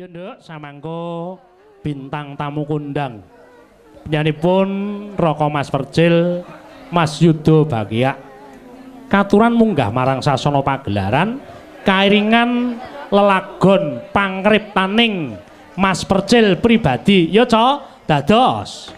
Ya nduk, samangko bintang tamu kundang. Penyanipun Roko Mas Percil, Mas Yudo Bagia. Katuran munggah marang sasana pagelaran, kairingan lelagon pangriptaning Mas Percil pribadi. Ya, Cok, dados.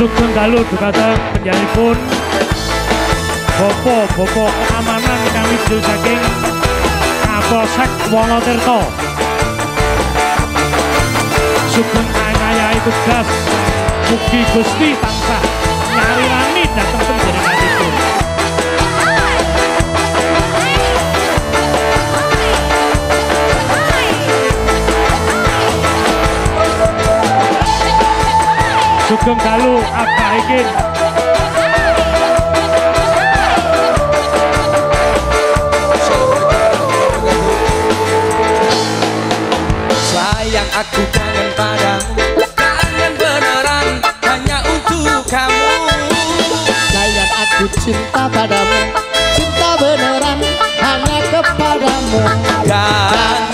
Sugeng dalu dumateng penyanipun Bopo-bopo keamanan kami jil saking Kapolsek Wonotirto Sugeng ayai tugas Mugi Gusti tansah nyarirani dateng Sugeng dalu Abah Ikin Sayang aku kangen padamu Kangen beneran hanya untuk kamu. Sayang aku cinta padamu Cinta beneran hanya kepadamu. Kangen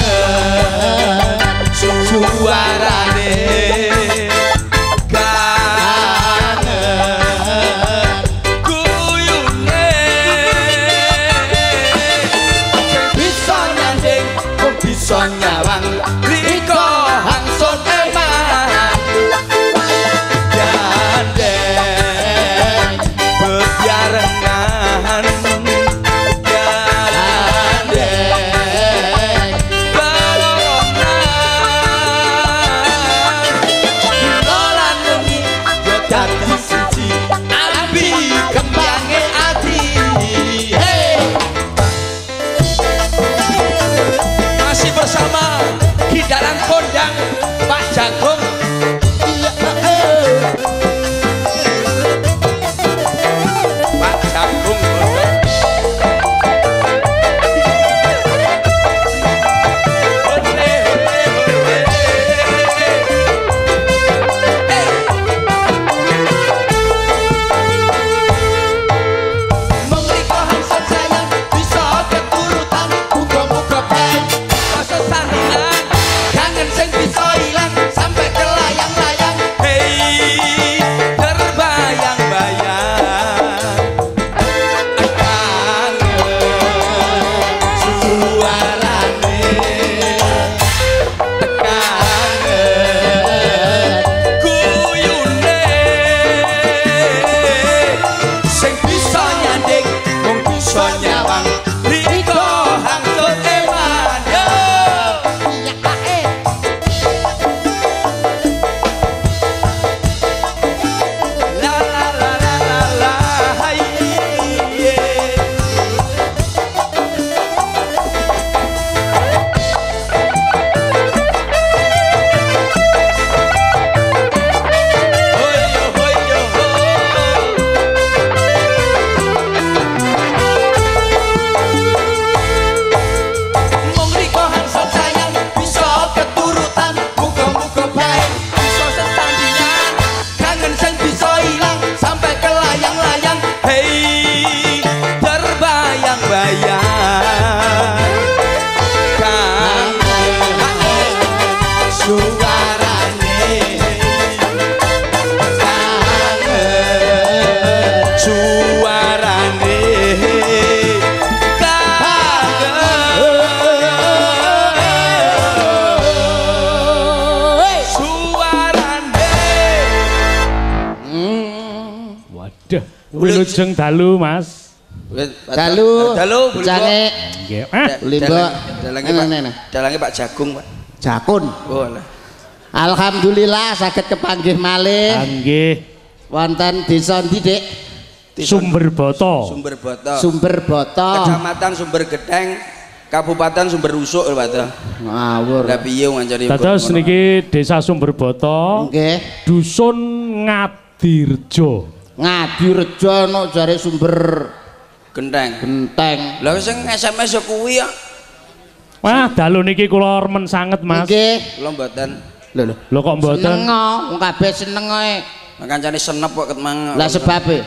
suarane. Kangen wilujeng dalu Mas. Dalu. Dalu Jange. Nggih. Ah, Limbo Dalange Nah, Pak. nah, nah. Dalange Pak Jagung Pak. Jakun. Oh lah Alhamdulillah sakit kepanggih malih. Nggih. Wonten desa ndi Dik? Sumber boto. Sumber Boto. Sumber Boto. Kecamatan Sumber Gedeng Kabupaten Sumber Rusuk lho Pak Ngawur. Lah piye ngancani Dados niki Desa Sumber Boto, Nggih. Dusun Ngadirjo. Ngadirejo ana jare sumber Genteng genteng Lah sing SMS ya kuwi ya Wah, dalu niki kula remen sanget, Mas. Nggih Kula mboten Lho lho. Lho kok mboten? Seneng wong kabeh seneng. Nah, kancane senep kok ketmang. Lah sebabe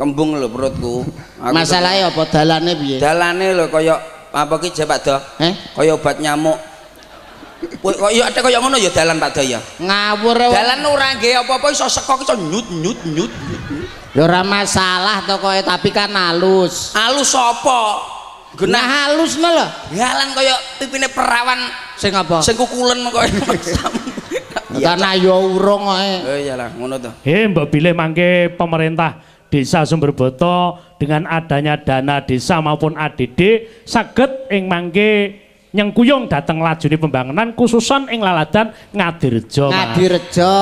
kembung lho perutku. Masalahe apa dalane piye? dalane lho kaya apa ki Je Pak Do? Eh? Kaya obat nyamuk. Kowe kok ya ada kaya ngono ya dalan Pak Do ya. Ngawur. Dalan ora nggih apa-apa iso sekok iso nyut nyut nyut. nyut. Ya ora masalah to kowe tapi kan halus. Alus sapa? Nah Genah halus no lho. dalan kaya pipine perawan Sing apa? sing kukulen kaya Karena ya urung kowe. Oh iyalah ngono to. Eh, Mbak Bilih mangke pemerintah Desa Sumberboto dengan adanya dana desa maupun ADD saged ing mangke nyengkuyung dateng lajune pembangunan khususan ing laladan Ngadirjo. Mas. Ngadirejo.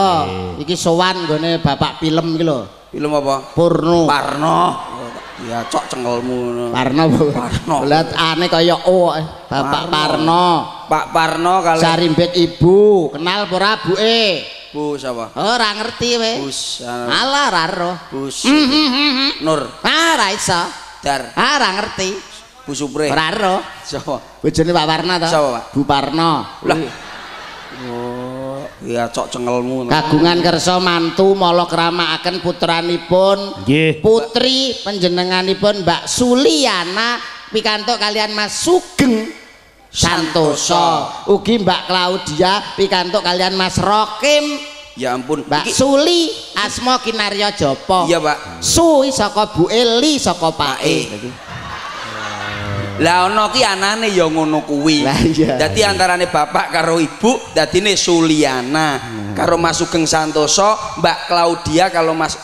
Iki sowan nggone bapak film iki lho. Film apa? Purno. Parno. Ya cok cengelmu ngono. Parno. Parno. Lah ane kaya O eh. Bapak Parno. Pak Parno kali Sarimbet ibu, kenal apa ora buke? Bu sapa? Ora ngerti we. Bus Alah ora roh. Bus Hmm, hmm, hmm. Nur Ah, ora iso. Dar Ah, ora ngerti. Bu Supre. Ora roh. Sapa? Bojone Pak Warna to? Sapa, Pak? Bu Parno. Lah. Oh, ya cok cengelmu. Kagungan kersa mantu mala kramakaken putranipun Nggih. putri panjenenganipun Mbak Suliana pikantuk kalian Mas Sugeng Santoso ugi Mbak Claudia pikantuk kalian Mas Rokim Ya ampun. Mbak Iki- Suli asma Kinarya Japa Iya, Pak. Su saka Bu Eli saka Pak E Lah ono ki anane ya ngono kuwi. Lah, iya. Dadi antarane bapak karo ibu dadine Suliana. Karo Mas Sugeng Santoso, Mbak Claudia kalau Mas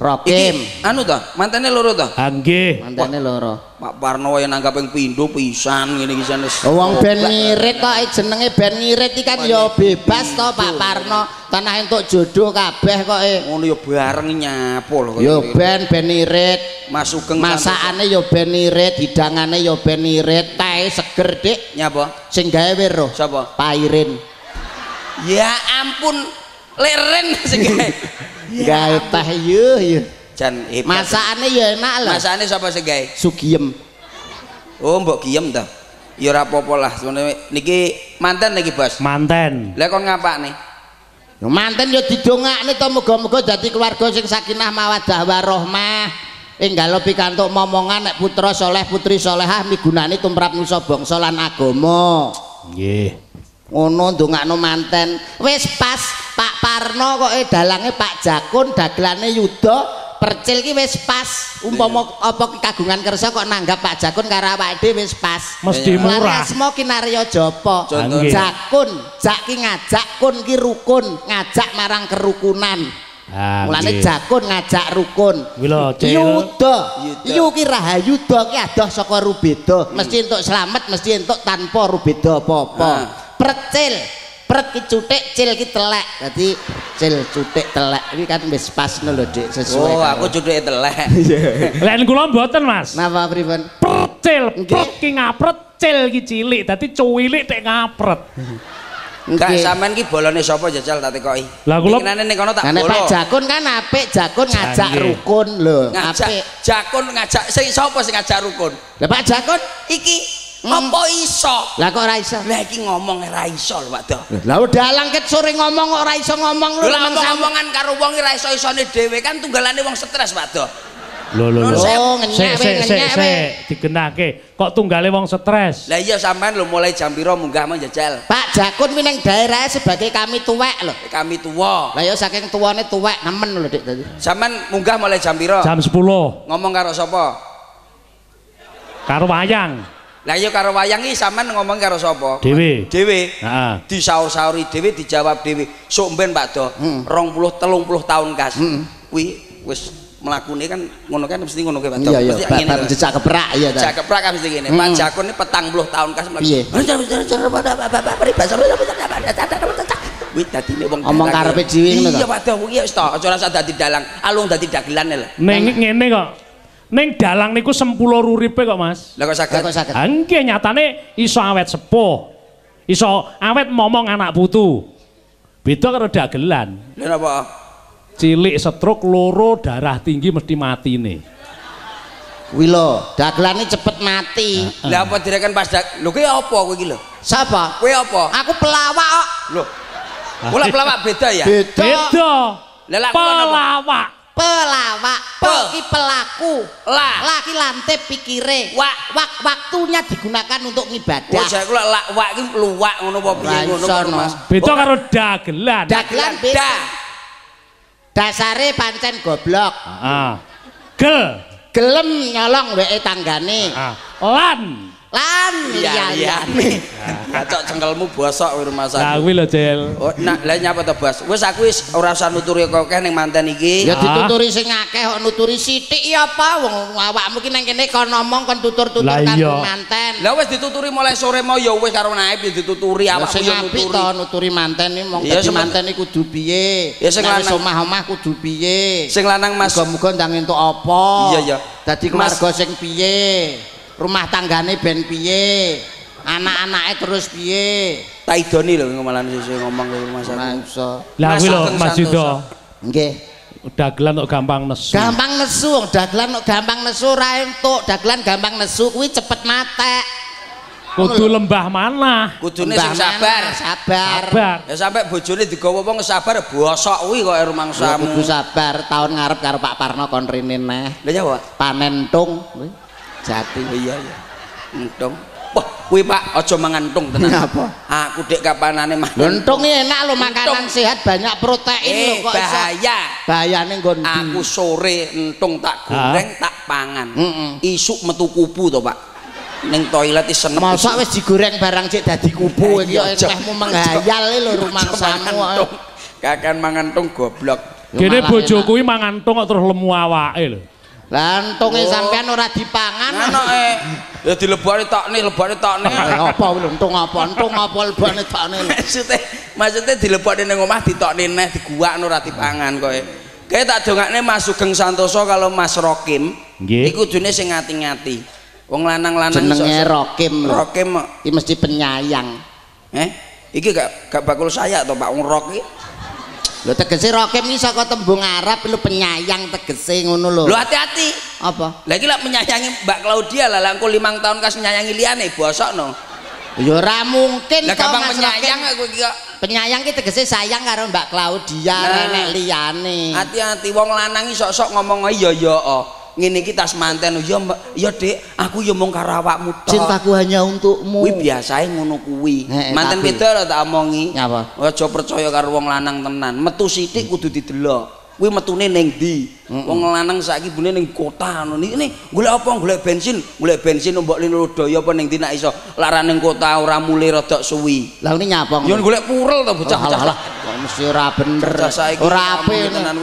Rokim Iki anu to, mantene loro to. Ah, nggih. mantene loro Pak Parno yang nanggap yang pindho pisan ngene iki jan wis. Wong ben ngirit kok eh, jenenge ben ngirit iki kan ya bebas to Pak Parno tanah entuk jodoh kabeh kok eh. Ngono ya bareng nyapo lho. Ya ben ben irit, Mas Sugeng masakane ya ben irit, hidangane ya ben irit, teh seger Dik. Nyapa? Sing gawe weruh. Sapa? Pairin. Ya ampun, leren sing gawe. Gawe teh yo yo. Jan hebat. Masakane ya enak lho. Masane sapa sing gawe? Sugiem. Oh, mbok giem ta. Ya ora apa-apa lah. Niki mantan niki, Bos. Manten. Lah kon ngapakne? Manten ya didongakne to muga-muga dadi keluarga sing sakinah mawaddah warahmah. Enggal pikantuk momongan nek putra soleh putri solehah migunani tumrap nusa bangsa lan agama. Nggih. Ngono ndongakno manten. Wis pas Pak Parno kok eh dalange Pak Jakun dagelane Yuda percil ki wis pas. Umpama apa kagungan kersa kok nanggap Pak Jakun karo awake dhewe wis pas. Mesti murah. asma Kinarya Japa. Jakun. Jak ki ngajak kun ki rukun. Ngajak marang kerukunan. Ah, mulane jakun ngajak rukun. Yuda. Yuda. yu ki rahayuda ki adoh saka rubeda mesti entuk selamat mesti entuk tanpa rubeda apa-apa Percil pret ki cutik cil ki telek dadi cil cutik telek iki kan wis pas lho Dik sesuai Oh, aku juduke telek. Lain kula mboten, Mas. napa pripun Percil, Nggih. pret ki ngapret, cil ki cilik, dadi cuwilik tek ngapret. Enggak Nggih. sampean ki bolone sapa jajal tak tekoki. Lah, kula- nane ning kono tak bolo. Pak Jakun kan apik, Jakun ngajak rukun lho, apik. jakun ngajak sing sapa sing ngajak rukun? Lah Pak Jakun, Iki. Apa iso? lah kok ora iso? Lah iki ngomong ora iso lho, Pak Do. Lah dalang ket sore ngomong kok ora iso ngomong lho, lah ngomong-ngomongan karo wong ora iso-isone dhewe kan tunggalane wong stres, Pak Do. Lho lho lho. Oh, Sik sik sik sik digenake. Kok tunggale wong stres? Lah iya sampean lho mulai jam piro munggah mau jajal. Pak Jakun minang daerah sebagai kami tuwek lho. Kami tuwa. Lah ya saking tuane tuwek nemen lho Dik tadi. Sampean munggah mulai jam piro? Jam 10 Ngomong karo sapa? karo wayang Lah iya karo wayang iki sampean ngomong karo sapa? dhewe. Dhewe. Heeh. disaur-sauri dhewe dijawab dhewe sok mben Pak Do Hmm. 20 30 tahun kas Hmm. kuwi wis mlakune kan ngono kan mesti ngono kae Pak Do Iya iya, Mesti ngene jejak keprak iya ta. Jak keprak kan mesti ngene Hmm. Pak Jakun ini petang puluh tahun kas mlaku Piye? Wih, dadi nek wong Omong karepe dhewe ngono Iya? Pak Do, iya wis to, aja rasa dadi dalang, alung dadi dagelan lho. Ning ngene kok. Ning dalang niku sempulur uripe kok, Mas. Lah kok Lah kok saged? Ah, Nggih nyatane iso awet sepuh. Iso awet momong anak putu. Beda karo dagelan. Lha napa? Cilik stroke loro darah tinggi mesti mati nih. Kuwi lho, dagelane cepet mati. Lah apa direken pas dak Lho kuwi apa kowe iki lho? Sapa? Kowe apa? Aku pelawak kok. Lho. Kula pelawak beda ya. beda Beda. Lah, lah? Pelawak. Pelawak Pe. pe ki pelaku Lah. laki lantip pikire Wak. wak waktunya digunakan untuk ngibadah saya kula lak wak iki luwak ngono apa piye ngono. Mas. Beda Oh, karo dagelan. dagelan beda. dasare pancen goblok Ah. Gel. gelem nyolong weke tanggane. Lan. Lan Iya, iya. liyane Gacok cengkelmu bosok kowe rumah Lah sakit. kuwi lho, Cil. Oh, nah, lah nyapa to, Bos? Wis aku wis ora usah nuturi kok akeh ning manten iki. ya dituturi sing akeh kok nuturi sithik ya apa wong awakmu ki nang kene kon ngomong kon tutur-tutur Lah karo iya. manten Lah wis dituturi mulai sore mau ya wis karo naib ya dituturi Ya awakmu ya apik nuturi. to nuturi manten iki mong Iya, dadi semen- manten iki kudu piye. Ya, sing lanang- omah-omah kudu piye. Sing lanang Mas. Muga-muga ndang entuk apa. Iya, iya. Dadi keluarga sing piye? Rumah tanggane ben piye? Anak-anake terus piye? Tak idoni lho ngomalan sesuk ngomong ke rumah sakit. Mangsa. Lah kuwi lho, Mas Yudo. Nggih. Dagelan kok gampang nesu. Gampang nesu, wong dagelan kok gampang nesu ora entuk. Dagelan gampang nesu kuwi cepet matek. Kudu lembah mana? Kudune Mbah sing sabar. Mana, Sabar. Sabar. Ya sampe bojone digawa wong sabar bosok kuwi kok rumangsamu. kudu sabar, tahun ngarep karo Pak Parno kon rene neh. Lah ya, Pak. Panen tung kuwi. Jati. Oh, iya iya. Entung. Wah, kuwi Pak aja mangantung tenan. Apa? Aku dek kapanane mah. Lentung enak lo makanan Entung. sehat banyak protein Eh, lo kok bahaya. Bahayane nggon? Aku sore entung tak goreng tak pangan. Mm-mm. Isuk metu kupu to, Pak. Ning toilet is senep. Masa wis digoreng barang cek dadi kubu iki Iya, kok Jok. enehmu menghayal e lho rumangsamu. Mangantung. Kakan mangantung goblok. Ya Kene malah bojo enak. kuwi mangan tung kok terus lemu awake lho. Lantunge Oh. sampean ora dipangan. Anak eh ya dilebokne tokne, lebokne tokne. Eh, apa lho entung apa entung apa lebane takne lho. maksudnya maksudnya dilebokne ning omah ditokne neh diguwakno ora dipangan kowe. Kayak tak dongakne Mas Sugeng Santoso kalau Mas Rokim Nggih. iku dune sing ngati-ngati. Wong lanang-lanang Jenenge iso- Rokim lho. Rokim Iki mesti penyayang. eh iki gak gak bakul saya to Pak wong rok iki. Lho tegese Rokim iki saka tembung Arab lho penyayang tegese ngono lho. Lho hati-hati. Apa? Lagi lah menyayangi Mbak Claudia lah, lah engko limang tahun kas menyayangi liane bosok no. Ya ora mungkin Lah gampang Mas menyayang aku iki kok. Penyayang ki tegese sayang karo Mbak Claudia Nah. nenek liyane. Hati-hati wong lanang iki sok-sok ngomong iya ya oh. Ngene iki tas manten ya ya Dik, aku ya mung karo awakmu tok. Cintaku hanya untukmu. Kuwi biasae ngono kuwi. Manten beda lho tak omongi. Apa? Aja percaya karo wong lanang tenan. Metu sithik kudu didelok. Kuwi metune ning ndi? Wong lanang saiki bune ning kota ngono. Ini golek apa? Golek bensin. Golek bensin mbok lino daya apa ning ndi nek iso laran ning kota ora mule rodok suwi. Lah ini nyapa Yo golek purel to bocah-bocah. Kok mesti ora bener. Ora. Kuwi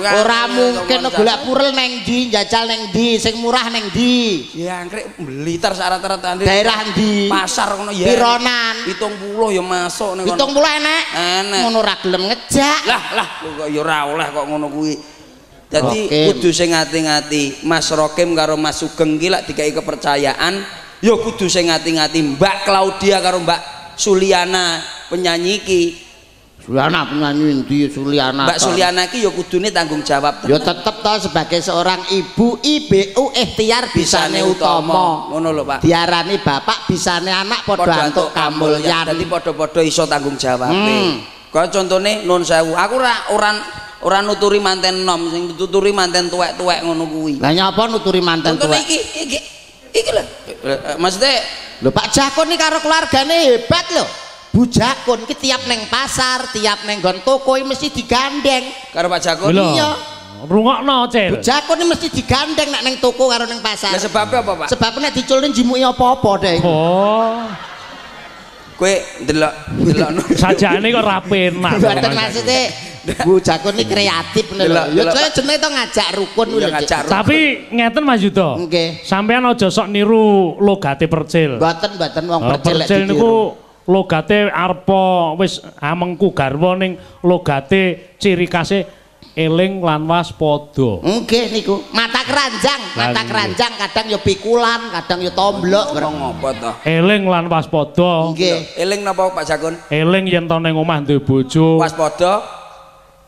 Ora mungkin golek purel neng ndi, jajal neng ndi, sing murah neng ndi. Ya angkrek Blitar syarat-syarat Daerah ndi? Pasar ngono ya. Pironan. 70 ya masuk ning kono. Hitung puluh enek. Enek. Ngono ora gelem ngejak. lah lah kok ya ora oleh kok ngono kuwi dadi kudu sing ngati-ngati Mas Rokim karo Mas Sugeng ki lak dikai kepercayaan ya kudu sing ngati-ngati Mbak Claudia karo Mbak Suliana penyanyi ki Suliana penyanyi ndi Suliana. Mbak. Suliana ki ya kudune tanggung jawab Ya tetep to sebagai seorang ibu IBU ikhtiar bisane utama. ngono lho Pak Diarani bapak bisane anak padha antuk kamulyan kamulyan. dadi padha-padha iso tanggung jawab Hmm. kaya contone nun sewu aku ora ora ora nuturi manten nom sing tuturi manten tuwek-tuwek ngono kuwi Lah nyapa nuturi manten tuwek? iki iki iki lho Eh, maksudnya Lho Pak Jakun iki karo keluargane hebat lho. Bu Jakun iki tiap neng pasar, tiap neng gon toko iki mesti digandeng. karo Pak Jakun. Iya. Rungokno, Bu Cil. Jakun iki mesti digandeng nek neng toko karo neng pasar. Lah sebabnya apa, Pak? Sebab nek diculin jimuki apa-apa deh. Oh, Kowe ndelok ndelok no. sajane kok ra penak. Mboten maksudnya Bu Jakun ini kreatif lho. Delok, Ya saya Pak. jenenge to ngajak rukun lho. Tapi ngeten Mas Yudo. Nggih. Sampean aja sok niru logate percil. Mboten mboten wong percil percil niku logate arepa wis amengku garwa ning logate ciri khase eling lan waspada. Nggih niku, mata keranjang, mata keranjang kadang ya pikulan, kadang ya tomblok. Ngomong apa to? Eling lan waspada. Nggih. Eling napa Pak Jakun? Eling yen to ning omah duwe bojo Waspada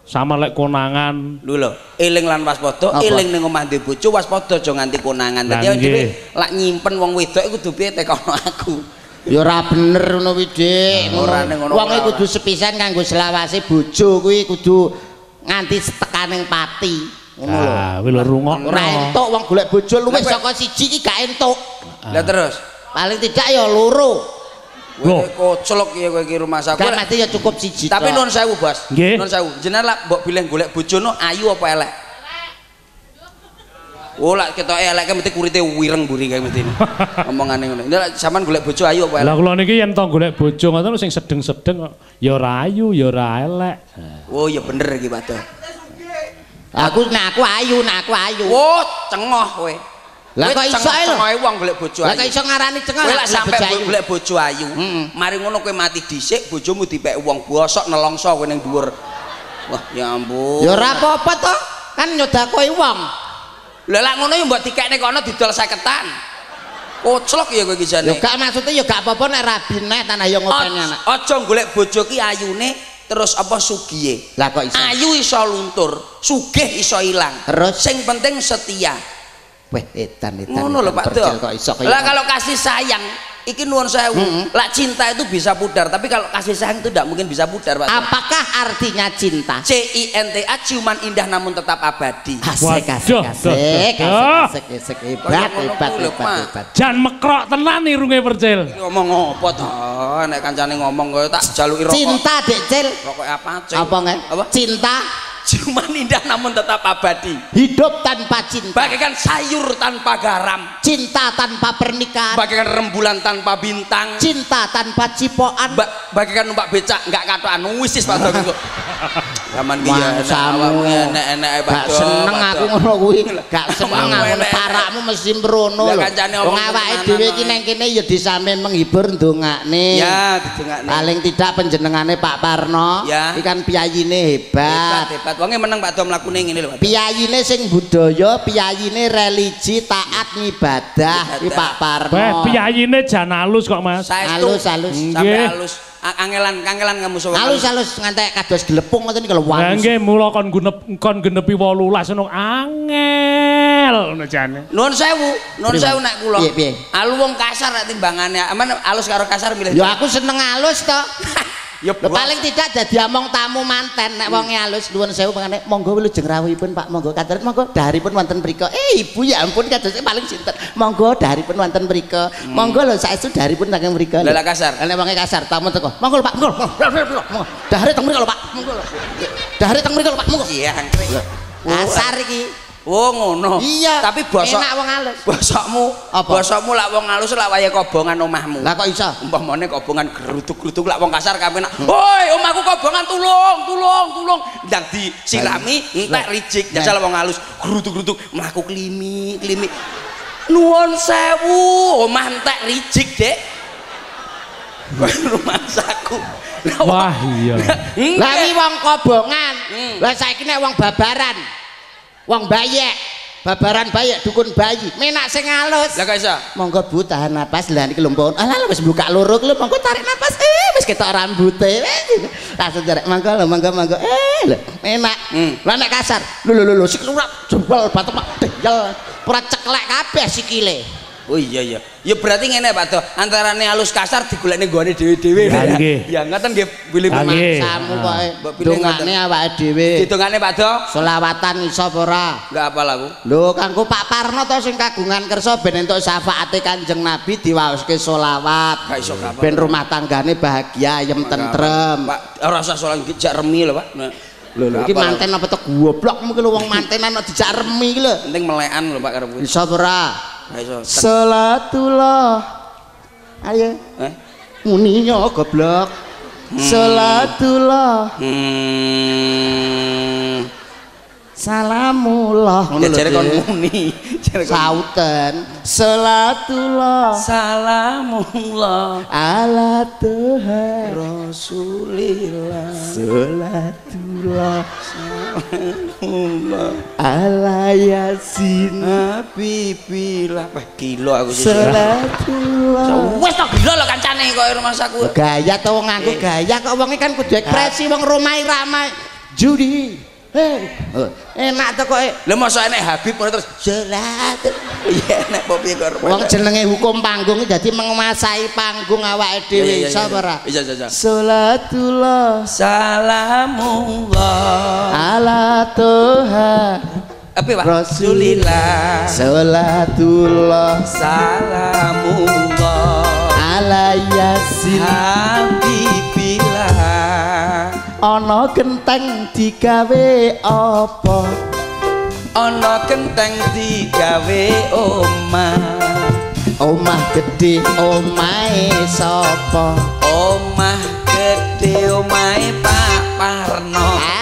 sama lek konangan. lho lho. Eling lan waspada, eling ning omah ndek bojo waspada aja nganti konangan. Dadi dhewe lak nyimpen wong wedok iku kudu piye tekono aku. Ya ora bener ngono kuwi, Dik. Ora ning ngono Wong ora, kudu sepisan kanggo selawase bojo kuwi kudu nganti tekaning pati. Ngono lho. Ah, kuwi lho rungokno. Ora entuk wong golek bojo luwih saka siji iki gak entuk. Lah terus Paling tidak ya loro. kowe Loh. koclok ya kowe iki rumah saku. Gak mati ya cukup siji. Tapi nun sewu, Bos. Nun sewu. Jenengan lak mbok pilih golek bojono ayu apa elek? Oh, lak ketok elek kan mesti kurite wireng buri kae mesti. Omongane ngono. Ini lak sampean golek bojo ayu apa Lah kula niki yen to golek bojo ngoten sing sedeng-sedeng kok ya ora ayu ya ora elek. Oh, ya bener iki, Pak Do. Aku nek aku ayu, nek aku ayu. Oh, cengoh kowe. Lah Kowe kok iso ae lho? Cengohe wong golek bojo Lah ayu. kok iso ngarani cengah Kowe lek lak sampe golek bojo ayu. Mari ngono kowe mati dhisik, bojomu dipek wong bosok nelongso kowe ning dhuwur. Wah, ya ampun. Ya ora apa-apa to. Kan nyodakoi wong. Lah lak ngono ya mbok dikekne kono didol 50-an. Koclok ya kowe iki jane. gak maksudnya ya gak apa-apa nek rabi nek tanah ya ngopeni anak. Aja golek bojo ki ayune terus apa sugihe. Lah kok iso? Ayu iso luntur, sugih iso ilang. Terus? sing penting setia. Weh, edan edan. Ngono lho Pak Do. percil Kok iso kaya Lah kalau kasih sayang iki nuwun sewu. Lah cinta itu bisa pudar, tapi kalau kasih sayang itu tidak mungkin bisa pudar, Pak. Apakah artinya cinta? C I N T A ciuman indah namun tetap abadi. Asik, asik, asik, asik, asik, Kaya hebat, hebat, hebat, Pak. hebat. Jan mekrok tenan irunge percil. Ngomong apa to? Nek kancane ngomong kowe tak jaluki rokok. Cinta, Dek Cil. Rokok apa, Cik? Apa? Apa? Cinta Ciuman indah namun tetap abadi. hidup tanpa cinta. Bagaikan sayur tanpa garam, Cinta tanpa pernikahan. bagaikan rembulan tanpa bintang, Cinta tanpa cipokan. ba bagaikan numpak becak nggak katokan wisis Pak Dok kok. Zaman ki ya enak awakmu ya enak-enak Pak Gak Dok, seneng Pak aku ngono kuwi. Gak seneng aku parakmu mesti mrono lho. Wong omong awake dhewe iki nang kene ya disame menghibur ndongakne. Ya. Paling tidak penjenengane Pak Parno. Ya. Iki kan piyayine Hebat, hebat. Wonge meneng Pak Dom mlakune ngene lho. Piyayine sing budaya, piyayine religi, taat ngibadah. Iki. Pak Parno. Weh, piyayine jan halus kok, Mas. Saestu. Halus, halus. Sampai Nggih. halus. A- Angelan, kangelan kamu sowan. Halus halus ngantek kados gelepung ngoten iki lho nggih mula kon genep kon genepi 18 ngono angel ngono jane. Nuwun sewu, nuwun sewu nek kula. Piye, piye? Alu wong kasar nek timbangane. Aman alus karo kasar milih. Ya aku seneng halus to. Ya paling tidak dadi among tamu manten nek wong halus nuwun sewu pangane monggo wilujeng rawuhipun Pak monggo katur monggo daharipun wonten mriku. Eh ibu ya ampun kados paling sinten. Monggo daharipun wonten mriku. Monggo lho saestu daharipun saking mriku. Lah, kasar. Nek wonge kasar tamu teko. Monggo Pak monggo. Monggo. Dahare teng mriku lho Pak. Monggo lho. Dahare teng mriku lho Pak monggo. Iya, angkrik. Kasar iki. Oh ngono. Iya. Tapi bosok enak wong halus. bosokmu, Apa? bosokmu lak wong halus lak waya kobongan omahmu. Lah kok iso? umpamane kobongan gerutuk-gerutuk lak wong kasar kapenak. Woi, omahku kobongan tulung, tulung, tulung. Ndang disirami entek rijik jajal wong halus gerutuk-gerutuk mlaku klimi, klimi. Nuwun sewu, omah entek rijik, Dek. rumah saku. Wah iya. Lah iki wong kobongan. Hmm. Lah saiki nek wong babaran. Wong bayek. Babaran bayek dukun bayi. Menak sing halus. Lah kok iso? Monggo Bu tahan napas lah niki lho mpun. Alah wis buka loro lho monggo tarik napas. Eh wis ketok rambuté. Wis. Langsung tarik monggo lho monggo monggo. Eh lho enak. Hmm. Lah nek kasar. Lho lho lho sik lurak jebol batemak deyel. Ora ceklek kabeh sikile. Oh iya iya. Ya berarti ngene Pak Do, antarane halus kasar digolekne nggone dhewe-dhewe. Ya, nggih. Ya ngoten nggih pilih Ya, nggih. Samu Ah. pokoke Mbok pilih dongane awake dhewe. Ditungane Pak Do, Selawatan iso apa ora? enggak apa aku. Lho kanggo Pak Parno to sing kagungan kersa ben entuk syafaate Kanjeng Nabi diwaoske selawat. Gak iso gak apa. Ben rumah tanggane bahagia, ayem tentrem. Pak, ora usah soal jak remi lho, Pak. Nah, Lho lho iki manten apa to goblok mungkin lho wong mantenan kok dijak remi iki lho. penting melekan lho Pak karo kuwi. Iso apa ora? Salatullah. Ayo Eh? muninya goblok. Salatullah. Hmm. Salamullah. Ya jare kon muni. Sauten. Salatullah. Salamullah. Ala Tuhan. Rasulillah. Salatullah. Allah ala Yasin. Habibillah Wah gila aku sih. Salatullah. Wes tak gila lho kancane kok rumah saku. Gaya to wong nganggo gaya kok wonge kan kudu ekspresi wong romai ramai. Judi. Eh, enak to kok. Lah masa enek Habib ngono terus Salat. iya enek apa piye kok. Wong jenenge hukum panggung dadi menguasai panggung awake dhewe iso apa ora? Iya iya iya. Salatullah Salamullah. ala Tuhan Apa Pak? Rasulillah. Salatullah Salamullah. ala Yasin Habibillah. Ana genteng digawe apa? Ana kenteng digawe omah. Omah gede omahe sapa? Omah gede omahe Pak Parno.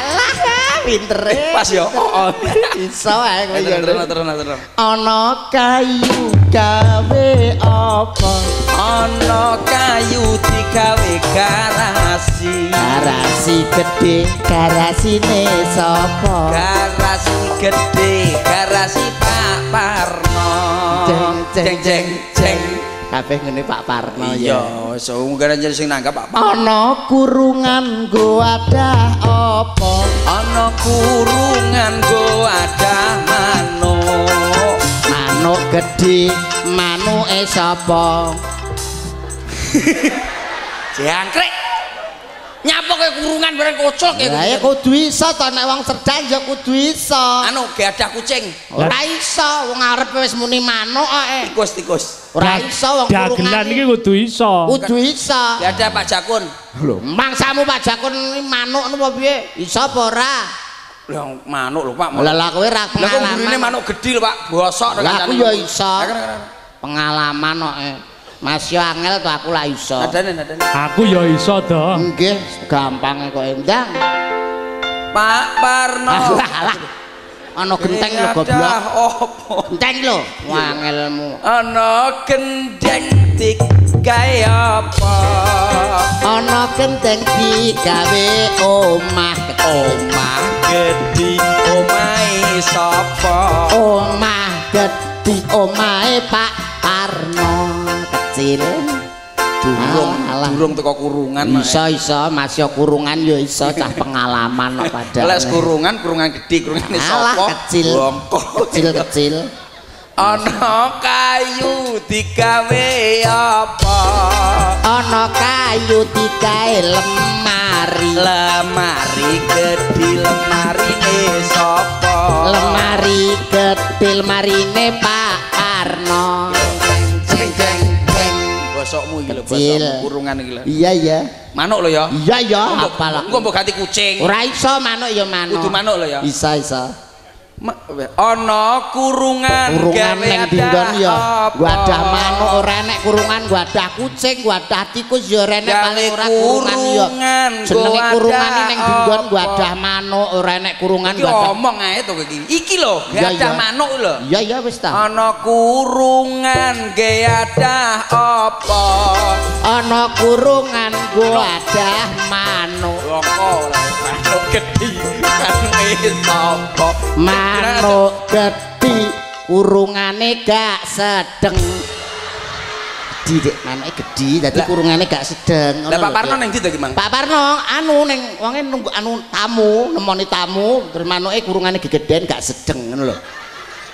Pintere. Pas ya. Oh, oh. Iso ae kowe ya. Terus terus terus. Ana kayu gawe apa? Ana kayu digawe garasi. Garasi gede, garasine sapa? Garasi gede, garasi Pak Parno. Jeng, jeng, jeng jeng jeng. Kabeh ngene Pak Parno Iya, ya. so mungkin aja sing nanggap Pak Parno. Ana kurungan go adah apa? Ana kurungan go ada manuk. Manuk gede, manuke sapa? Jangkrik. Nyapa kowe kurungan bareng kocok Lah ya kudu iso to nek wong cerdas ya kudu iso. Anu gadah kucing. Ora iso wong arep wis muni manuk kok. eh. Tikus tikus. Ora iso wong Dagelan kurungan iki kudu iso. kudu iso. Gadah Pak Jakun. Lho, mangsamu Pak Jakun ini manuk napa piye? Iso apa ora? Lah manuk lho Pak. Lah lah kowe ra Lah kok gurine pengalaman. manuk gedhi lho Pak. Bosok Lah aku ya iso. Pengalaman kok. Mas yo angel to aku lah iso. Nadane nadane. Aku ya iso to. Nggih, gampang kok endang. Pak Parno. Alah alah. Ana genteng lho goblok. Opo? Genteng lho, wangelmu. Ana gendeng tik kaya apa? Ana genteng digawe omah Omah gedhi omahe sapa? Omah gedhi omahe Pak Parno kecil. Durung, Alah, alah. durung teko kurungan. Iso iso Mas yo kurungan yo iso cah pengalaman kok padahal. Les kurungan, kurungan gedhi, kurungane Alah sapa? kecil. Bongkok. Kecil-kecil. Ana kayu digawe apa? Ana kayu digawe lemari. Lemari gedhi lemarine sapa? Lemari gedhe lemarine Pak Parno. Bosokmu iki lho, Kecil. kurungan iki lho. Iya ya. Manuk lho ya. Iya ya, apalah. Engko mbok ganti kucing. Ora iso manuk ya manuk. Kudu manuk lho ya. Bisa iso. Ma- Ana kurungan Kurungan ning dinggon ya. apa? Wadah manuk ora enek kurungan, wadah kucing, wadah tikus ya ora enek paling ora kurungan ya. kurungan, Jenenge wadah kurungane ning dinggon apa? wadah manuk, ora enek kurungan Iki wadah. omong ae to iki. Iki lho, Iya, gadah iya. manuk lho. Iya ya wis ta. Ana kurungan gadah apa? Ana kurungan wadah manuk. Loko lah, manuk gedhi. Manuke sapa? Manuk gedhi kurungane gak sedeng. Gedhi Dik, manuke gedhi dadi kurungane gak sedeng. Ngono Pak lho, Parno Dik. ning ndi to ki, Mang? Pak Parno anu ning wonge nunggu anu tamu, nemoni tamu, terus manuke kurungane gegeden gak sedeng ngono lho.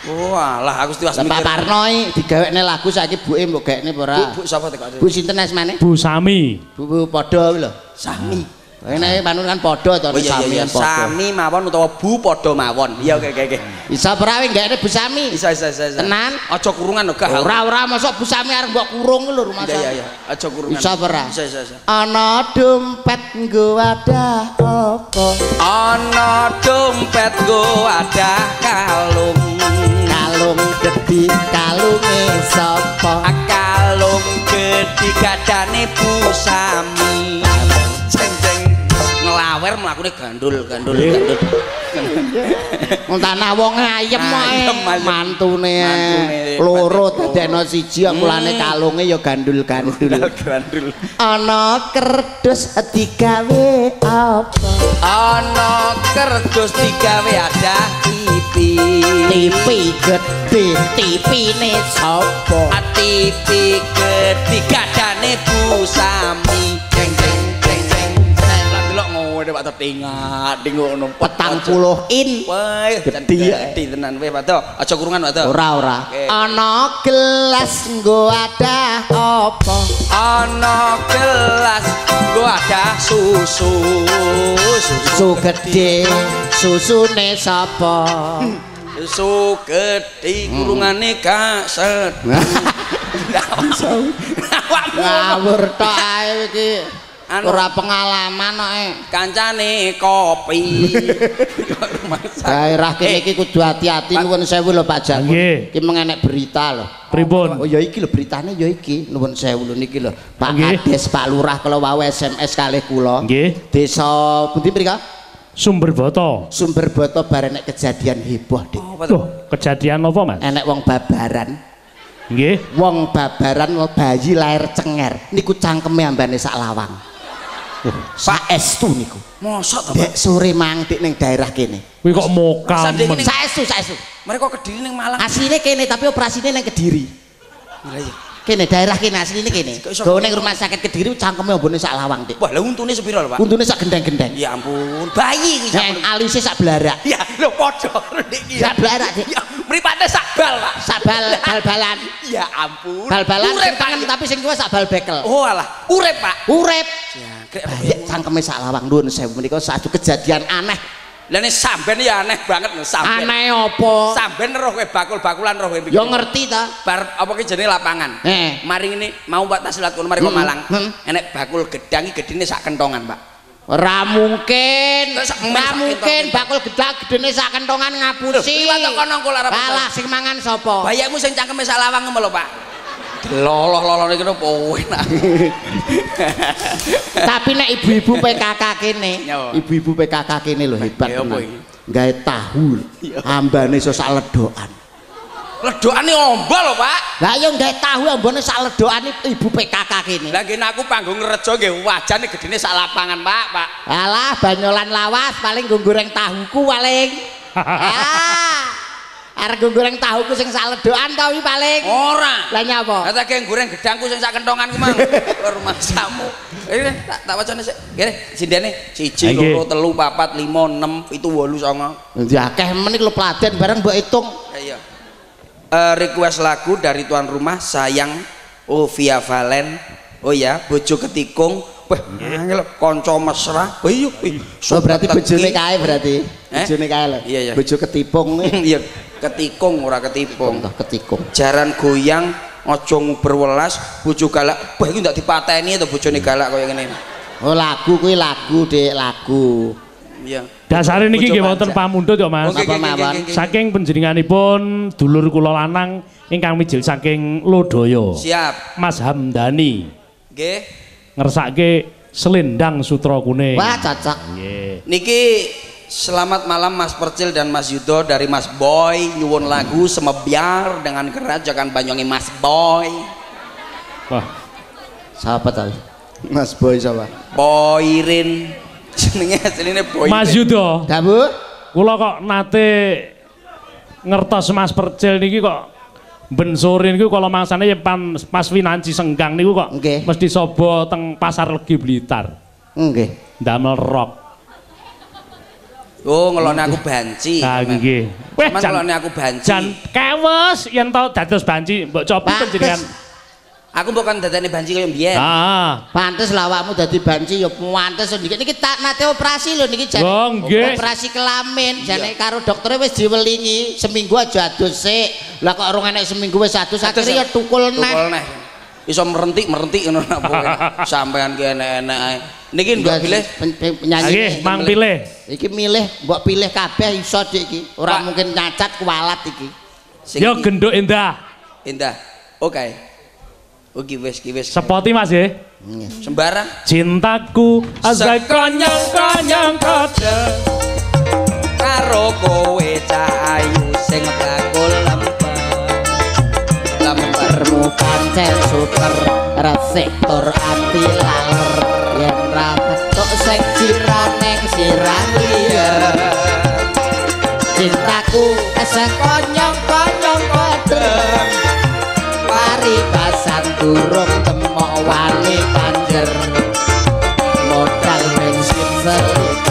Oh, alah aku stiwas Lah Pak mikir. Parno iki digawekne lagu saiki buke mbok gawekne apa ora? Bu, bu sapa teko? Bu sinten asmane? Bu Sami. Bu, bu padha kuwi lho. Sami. Ini panun kan padha to Oh sami. Sami mawon utawa Bu padha mawon. Iya oke oke oke. Bisa perawi gak Bu Sami? Bisa bisa. bisa. Tenan? Aja kurungan gah. Ora ora mosok Bu Sami arep mbok kurung lho rumah Iya iya iya. Aja kurungan. Apa ora? Bisa bisa bisa. Ana dompet nggo wadah apa? Ana dompet go ada kalung. Kalung gedhi kalunge sapa? Kalung gedhi gadane Bu Sami. Ngelawer mlakune gandul gandul gandul. Wong tanah wong ayem wae. Mantune loro dadekno siji mulane kalunge ya gandul-gandul. Gandul. Ana kerdus digawe apa? Ana kerdus digawe ada TV. TV gedhe, TV-ne sapa? Ati tiga gadane Bu Sami. Ngene Pak tingak ding ngono. petang puluh in Wah, Gede, ya. tenan weh Pak. Aja kurungan Pak ora ora ana gelas nggo ada apa Ana gelas gua ada susu. susu gede susune sapa Susu gede kurungane gak sedih. Ngawur tok ae iki Anu. ora pengalaman kok kancane kopi. Daerah kene Eh, iki kudu hati-hati nuwun sewu lho Pak Jakun Nggih. iki mengenek berita lho Pripun? Oh ya iki lho beritane ya iki nuwun sewu lho niki lho Pak. Kades Pak Lurah kalau wae SMS kalih kula Nggih. desa pundi mrika Sumber boto. sumber boto bareng nek kejadian heboh dik Oh, kejadian apa, Mas? enek wong babaran Nggih. wong babaran wong bayi lahir cenger niku cangkeme ambane sak lawang saestu niku. Mosok to, Pak? dek sore mang dik ning daerah kene. Kuwi kok ini- saestu saestu Mereka kediri ning Malang. asline kene tapi operasine ning Kediri. Gila ya. kene daerah kene asline kene. Gawe ning rumah sakit Kediri cangkeme ambane sak lawang dik. Wah, lah untune sepiro lho, Pak? untune sak gendeng-gendeng. Ya ampun, bayi iki nek alise sak blarak. Ya, lho padha niki. sak blarak dik. Ya, mripate sak bal, Pak. sak bal bal-balan. Ya ampun. bal-balan Urip, tapi sing kiwa sak bal bekel. Oh alah, urip, Pak. urip. Ya, Bayak cangkeme sak lawang nuwun sewu menika satu kejadian aneh. Lah nek sampean ya aneh banget lho sampean. Aneh apa? Sampean roh kowe bakul-bakulan roh kowe. Ya ngerti ta? Bar apa ki jenenge lapangan. Eh. Mari ini mau Pak Tasilat kono mari kok Hmm, Malang. hmm. Enek bakul gedang iki gedine sak kentongan, Pak. Ora mungkin. Ora mungkin bakul gedak gedene sak kentongan ngapusi. Liwat kok kono kula percaya. Alah sing mangan sapa? Bayakmu sing cangkeme sak lawang lho, Pak. Loloh-loloh iki opo enak. Tapi nek ibu-ibu PKK kene, ibu-ibu PKK kene lho hebat. Gawe tahu. Ambane iso sak ledokan. Ledokane ombo lho, Pak. Lah yo gawe tahu ambane sak ledokane ibu PKK kene. Lah ngene aku panggung rejo nggih wajane gedine sak lapangan, Pak, Pak. Alah banyolan lawas paling nggo goreng tahuku paling. ah. Arek goreng tahuku sing sak ledokan to wi paling. Ora. Lah nyapa? Lah tak goreng gedangku sing sak kentonganku mang. Ke rumah samu. Ini tak tak wacane sik. Ngene sindene 1 Nggih. 2 3 4 5 6 7 8 9. Ndi akeh menit lo peladen bareng mbok hitung. Ya, Iya. Eh, request lagu dari tuan rumah sayang oh via Valen. Oh ya, bojo ketikung. Wah, angel kanca mesra. Oh iya, ih, Oh berarti bojone kae berarti. Eh? Bojone kae lho. Iya, iya. Bojo ketipung. Iya, ketikung ora ketipung. Toh ketikung. jaran goyang ojo nguber welas bojo galak bah iki ndak dipateni to bojone galak kaya ngene Oh lagu kuwi lagu Dik, lagu. iya Dasare niki nggih wonten pamundhut ya, Mas. Apa oke, mawon? Saking panjenenganipun dulur kula lanang ingkang mijil saking Lodaya. siap Mas Hamdani nggih ngersake selendang sutra kuning. Wah cocok. Nggih. niki selamat malam Mas Percil dan Mas Yudo dari Mas Boy nyuwun lagu semebyar dengan kerajakan Banyuwangi Mas Boy Wah, Siapa tahu? Mas Boy sapa? Boyrin jenenge asline Boy Mas Yudo, Dabu? kula kok nate ngertos Mas Percil niki kok ben sore niku kala mangsane ya pan pas winanci senggang niku kok Nggih. mesti sobo teng Pasar Legi Blitar. Nggih. Ndamel rok. Oh ngelone aku banci Sampeyan. nggih. Jan ngelone aku banci jan kewes yen tau dados banci mbok Pantes. panjenengan. aku bukan dadane banci kaya mbiyen Ah, Pantes lawakmu dadi banci ya pantes niki niki tak nate operasi lho niki jane. Oh, nggih. Operasi kelamin jane karo doktere wis diwelingi seminggu aja adus sik. Lah kok ora enek seminggu wis adus akhirnya ya tukul Tukul neh. Iso merentik merentik ngono apa kowe. Sampean ki enek-enek ae. Niki mbok Iya, pilih pen- pen- penyanyi. nggih, mang pilih. Iki milih, mbok pilih kabeh iso dik iki. Ora mungkin nyacat kualat iki. sing Yo genduk indah. Indah. Oke. Oke wis ki wis. Sepoti Mas ya. Sembarang. Cintaku asal konyang-konyang kode. Karo kowe cahayu sing bakul pancen super resik tur ati laler yen ra betuk sing jiraneng sirah liya. Cintaku esek konyong-konyong kodem paribasan durung temok wani panjer modal bensin selit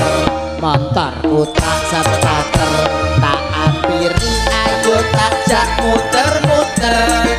aku tak sepater tak ampiri ayo tak jak muter-muter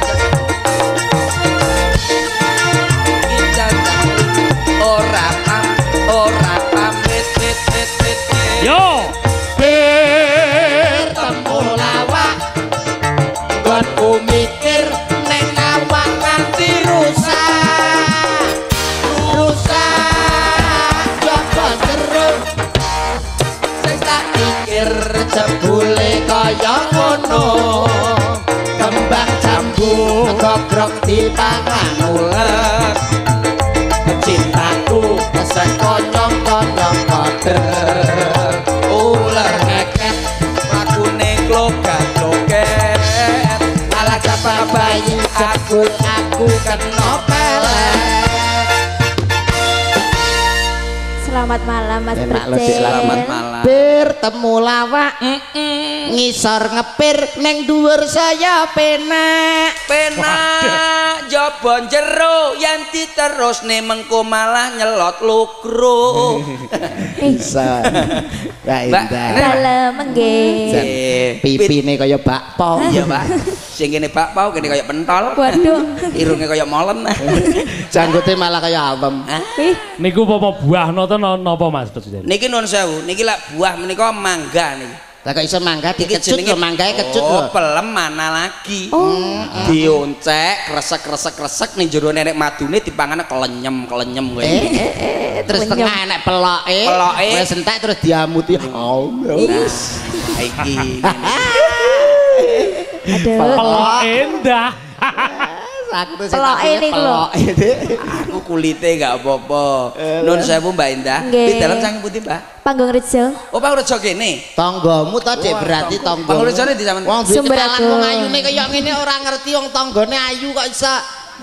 di pangan ulet Cintaku sekonyong-konyong koder Ular ngeket Makune klogat-kloget. Alah kapa bayi jebul aku kena pelet Selamat malam Mas Percil. Selamat malam. bertemu lawak. Ngisor ngepir neng dhuwur saya penak. Penak jaba jero yen diterusne mengko malah nyelot lugro. bisa ya Mbak, indah Dalem nggih. Eh, pipine kaya bakpo Iya, Pak. Sing kene bakpao kene kaya pentol. Waduh. Irunge kaya molen. janggote malah kaya awem Niku apa buah nonton napa Mas? Niki nuwun sewu, niki lak buah menika mangga niki. Lah kok iso mangga dikecut lho manggae kecut Oh, lho pelem mana lagi. Oh. Dioncek, kresek-kresek-kresek ning jero nenek madune dipangane kelenyem-kelenyem kowe. eh, eh, eh, terus tengah enek peloke Peloke. wis entek terus diamuti oh Nah, iki. aduh. Pelok endah. aku tuh Peloke niku lho. Aku kulite gak apa-apa. Nun sewu Mbak Indah. Di dalam sang putih, Mbak. Panggung Rejo. Oh, Pak Rejo kene. tanggamu to Cek berarti tangga- tanggamu Pangurijane di sampean. wong duwe Sumber aku. wong ayune kaya ngene ora ngerti wong tanggane ayu kok iso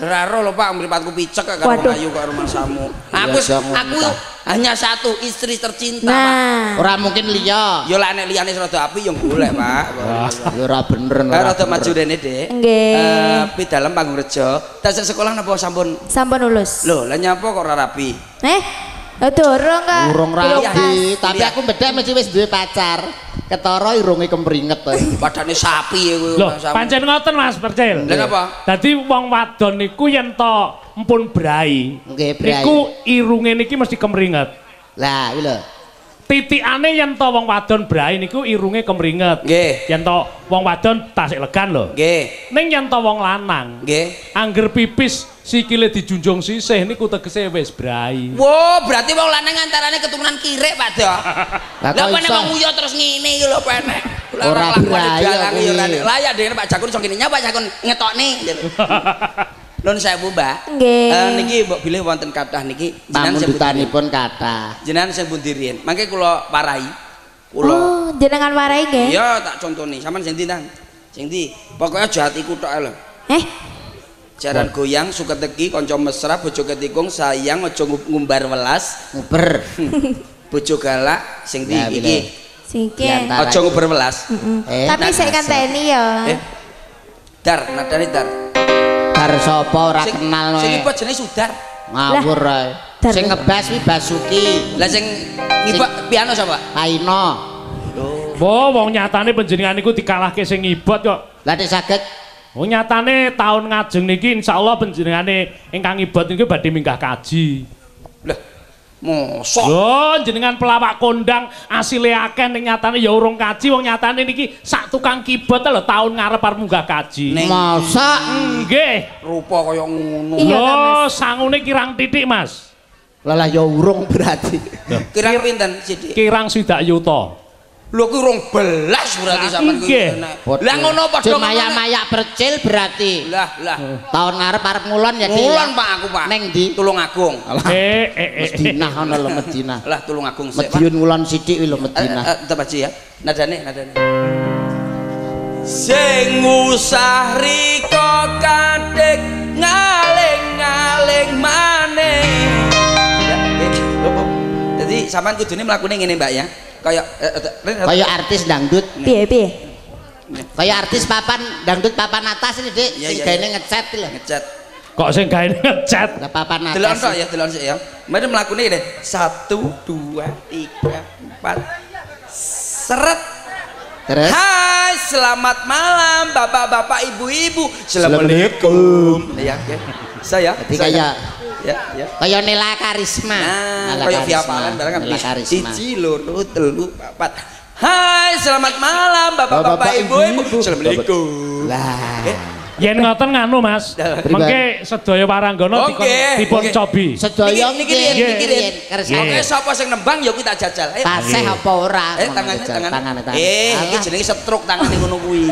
Raro lho Pak, mripatku picek karo ayu karo rumah samu. Aku aku hanya satu istri tercinta, Pak. Nah, ora mungkin liya Yo lek nek liyane rada api yo golek, Pak. ya ora bener Eh, ora rada maju rene, Dik. Nggih. Eh, pi dalem panggung rejo. Tasik sekolah napa sampun? sampun lulus. Lho, lah nyapa kok ora rapi? Eh, durung kak. urung rapi tapi aku bedhek mesti wis duwe pacar ketara irunge kempringet to Padane sapi Mas Samu. pancen ngoten Mas Percil. Lha napa? Dadi wong wadon niku yen to empun brai. Nggih, brai. Niku irunge niki mesti kemringet. lah iki lho Titikane yen to wong wadon brai niku irunge kemringet. Nggih. Yen to wong wadon tasik legan lho. Nggih. Ning yen to wong lanang, Nggih. angger pipis sikile dijunjung sisih niku tegese wis brai. Wo, berarti wong lanang antarane keturunan kirek, Pak Do. Lah, Lah kok nek wong uyo terus ngene iki lho, Pak nek. Lah, Ora brai, nek. Lah ya dene Pak Jakun iso ngene nyapa Jakun ngetokne. Nun sewu, Mbak. Nggih. Eh, niki mbok bilih wonten kathah niki jenengan sing pamundutanipun kathah Jenengan sing pundi riyen? Mangke kula parahi. Kula Oh, jenengan warai nggih? Iya, tak contoni. Sampeyan sing ndi, Nang? Sing ndi? Pokoke jahat iku tok ae lho. Eh, Jaran goyang, suka teki, konco mesra, bojo ketikung, sayang, ojo ngu- ngumbar welas, nguber bojo galak, sing di Lah, iki. pilih. singke. Diantar- Ojo ngumbar welas. eh Tapi saya kan teni ya. Eh, dar, nadane dar. Bar sapa ora Sing- kenal Sing wae ibot jenenge Sudar. ngawur ae sing ngebas kuwi Basuki Lah sing ngibot piano sapa? Aino Lho, Wo, wong nyatane panjenengan niku dikalahke sing ngibot kok. lah nek saged Wong nyatane tahun ngajeng niki insyaallah panjenengane ingkang ngibot niku badhe minggah kaji. lah, mosok. Lho, jenengan pelawak kondang asile akeh ning nyatane ya urung kaji wong nyatane niki sak tukang kibot lho tahun ngarep arep munggah kaji. Ning- masa Nggih. Rupa kaya ngono. Iya, Lho, sangune kirang titik, Mas. lah ya urung berarti Kira pinten sithik? Kirang swidak yuta. Lho kuwi rong belas berarti Lah, sampean kuwi. Lah ngono padha mayak-mayak percil berarti Lah, lah. tahun ngarep arep ngulon ya Ngulon? Pak aku, Pak. Neng ndi? Tulung Agung. Eh, eh, eh. Medina ana lho Medina Lah Tulung Agung sik, Pak. Mediun ngulon sithik kuwi lho Eh, Medina eh, Tetep aja ya. Nadane, nadane. Sing usah riko kadek ngaling-ngaling maneh. Nggih. Oh, oh. Jadi sampean kudune mlakune ngene, Mbak ya. Kayak eh, eh, eh, kaya artis dangdut Piye piye? kaya artis papan dangdut papan atas ini Dik Iya, sing iya, gaene iya. ngecat lho ngecat. Kok sing gawe ngecat? lah papan Delon atas tok ya, delon sik ya. Mari mlakune ngene. Satu, dua, tiga, empat. seret Terus Hai, selamat malam Bapak-bapak, ibu-ibu. Assalamualaikum. Ya, ya. Saya. Jadi saya. Ya, ya. kayak Nela Karisma. Nah, Nela kayak via Karisma. palan barang kan. Nela Karisma. Siji, loro, telu, papat. Hai, selamat malam Bapak-bapak, ibu-ibu. Assalamualaikum. Lah. Yen ngoten nganu Mas. Mengke sedaya Oke, waranggono dikon dipun oke. cobi. Sedaya Niki, niki, niki. Oke, sapa sing nembang ya kita jajal. Ayo. Tasih apa ora? Eh, tangan, Jajal, tangan. tangan, tangan. Eh, iki jenenge stroke tangane ngono kuwi.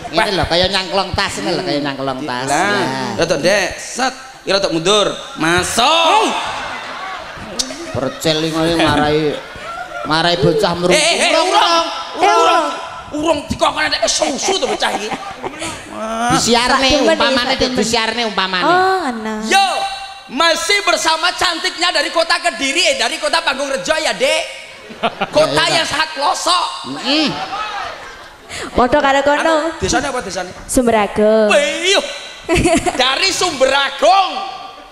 Ini lho kaya nyangklong tas ini lho kaya nyangklong tas. Lah, ndek, set. Iki rada mundur. Masuk. Percel ngene marai marai bocah merung. Eh, eh, eh, urung. Eh, Urung. urung. Urung dikokon nek susu to bocah iki. Disiarne umpamane disiarne umpamane. Oh, ngono. Yo, masih bersama cantiknya dari kota Kediri, eh dari kota Panggung Rejo ya, Dek. Kota Ya, ya, yang sangat pelosok. Heeh. Padha karo kono. Anu, Desanya apa desanya? Sumberagem. Wih, dari Sumberagung,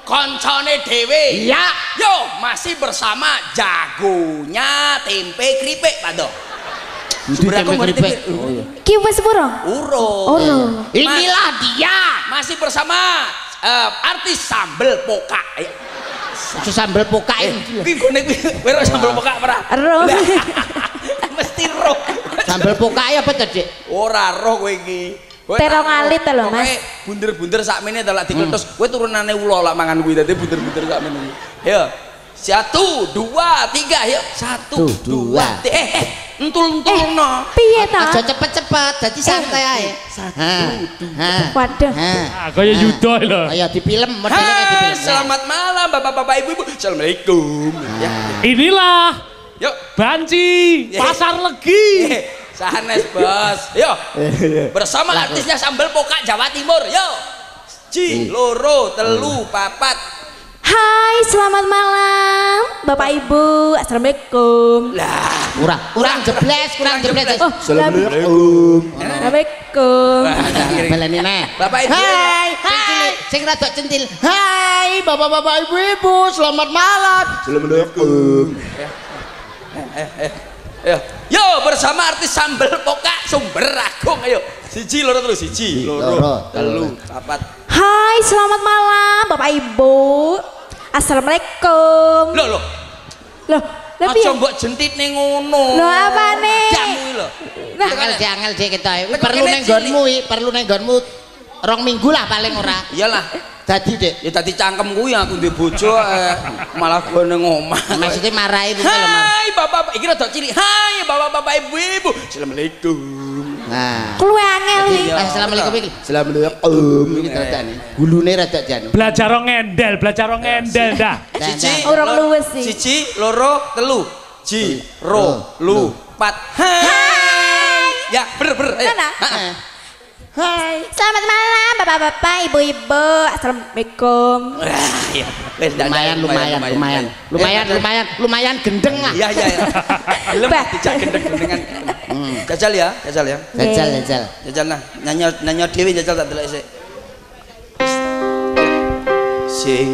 koncone dewe. Iya. Yo, masih bersama jagonya tempe keripik, Pak Do. Sumberagung tempe mana keripik. tempe? Oh iya. Ki wis burung. Urung. Urung. Inilah dia. Masih bersama eh, artis sambel poka. Ayo. Itu sambel pokain. Kuwi gone kuwi kowe ora sambel poka ora? Ero. Lah, Mesti roh. Sambel pokai apa to, Dik? Ora roh kowe iki. Terong roh. alit to lho, Mas. Bunder-bunder sakmene to lak dikletus. Kowe turunane ula lak mangan kuwi dadi bunder-bunder sakmene. Ya. Satu, dua, tiga, yuk. Satu, Tuh, dua, dua. tiga. Eh, eh, entul-entul no. Piye ta? Aja cepet-cepet, dadi santai ae. Ha. Waduh. Ha. Ah, kaya yuda lho. Kaya di film, modelnya kayak di Hai, film. selamat malam bapak-bapak ibu-ibu. Assalamualaikum. Ya. Inilah Yuk. Banci, Yeah. Pasar Legi. Eh, Sanes bos. Yo. Bersama artisnya sambal pokak Jawa Timur. Yo. Ji, loro, telu, papat. Hai, selamat malam. Bapak Ibu, Assalamualaikum. Lah, Kurang, kurang jebles, kurang jebles. Oh, Assalamualaikum. Assalamualaikum. Baleni neh. Bapak Ibu. Hai, hai. Sing rada centil. Hai, bapak-bapak ibu-ibu, selamat malam. Assalamualaikum. Ayo. Yo, bersama artis sambal pokak Sumber Agung. Ayo. Siji, loro, telu, siji, loro, telu, papat. Hai, selamat malam Bapak Ibu. Assalamualaikum. Loh, loh. Loh, lho piye? Aja mbok jentit ning ngono. Loh, apane? Jamu iki lho. Nah, Angel di angel di kita. Perlu kene neng gonmu, wi. perlu neng gonmu. Rong minggu lah paling ora. Iyalah. Dadi, Dik. Ya tadi cangkem kuwi aku duwe bojo eh, malah gone ngomah. Maksudnya marahi kuwi lho, Mas. Hai bapak-bapak, iki rada cilik. Hai bapak-bapak ibu-ibu. Assalamualaikum. Nah. Keluwe angel iki. Pas Assalamualaikum iki. Assalamualaikum iki terusan. Gulune rada janu. Belajar ro ngendel, belajar ngendel dah. Nah, Siji, nah. Orang luwes sih. Siji, loro, telu. Ji, ro, lu, pat. Hai. Ya, bener bener. Ayo. Mana? Ha, ha. Eh. Hai. Selamat malam Bapak-bapak, Ibu-ibu. Assalamualaikum. Wah, iya. Lumayan, dah, lumayan, lumayan. Lumayan, Eh, lumayan, lumayan gendeng lah. Iya, iya, iya. Gelem Bah. dijak gendeng-gendengan. Jajal ya, jajal ya. Jajal, jajal. Jajal nah, nyanyi nyanyi dhewe jajal tak delok sik. Sing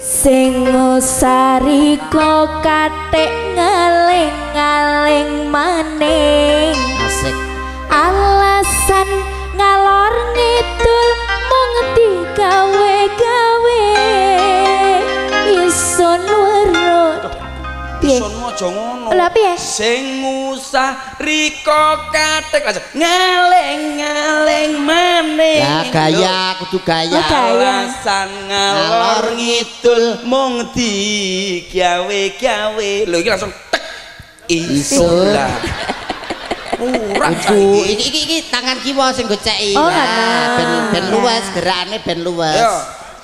Sing ngosari kok katik ngeling-ngaling maning Asik. Alasan ngalor ngidul mung digawe-gawe Isun werut Piye? Sonmu aja ngono. Lah piye? Sing usah riko katek langsung ngaleng-ngaleng maning. Ya gaya, kudu gaya. Oh, gaya. Alasan ngalor ngidul mung digawe-gawe. Lho iki langsung tek Isun. Ora Kudu iki iki iki tangan kiwa sing goceki. Oh, Nah, ben ben luwes gerakane ben luwes. Yo.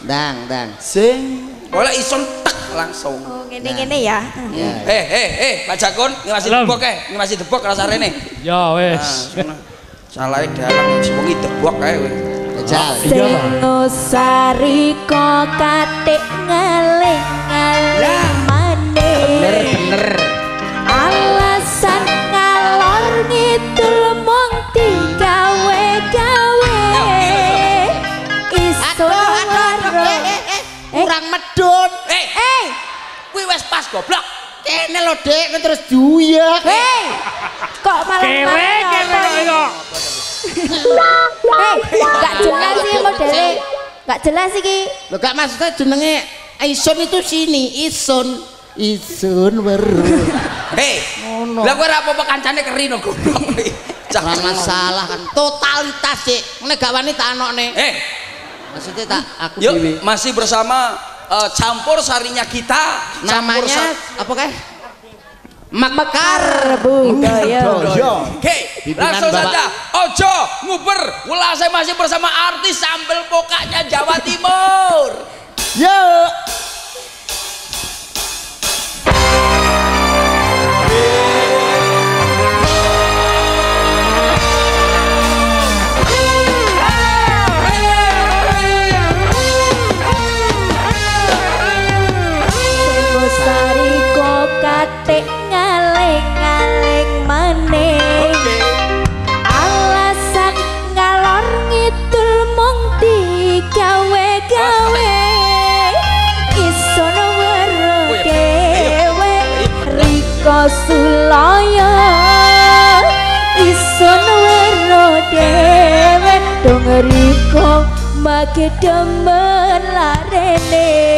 Dang, dang. Sing oleh isun tek langsung. Oh ngene-ngene ya Ya. Eh, eh, eh, Pak Jakun, ngemasi Salam. debok eh, ngemasi debok rasa rene. Ya wes. Salah dalang wengi debok kae kowe. Jajal. Iya, Sing ngosari kok katik ngeling-ngaling goblok. Kene lho, Dik, kowe terus duyak. hei, Kok malah Kere apa kok nih? Eh, gak jelas sih modelnya. Gak jelas iki. Lho gak maksudnya jenenge Ison itu sini, Ison. Ison weru. Hei, Ngono. lah kowe ora apa-apa kancane kerino goblok. Cah Ora masalah kan totalitas sih. Nek gak wani tak anokne. Eh, Maksudnya tak aku yuk dhewe. masih bersama eh, campur sarinya kita. Namanya apa kae? Mekar budaya. Oke, langsung Bapak. saja. Ojo nguber. Saya masih bersama artis sambel pokanya Jawa Timur. Yuk. Mage demen larene.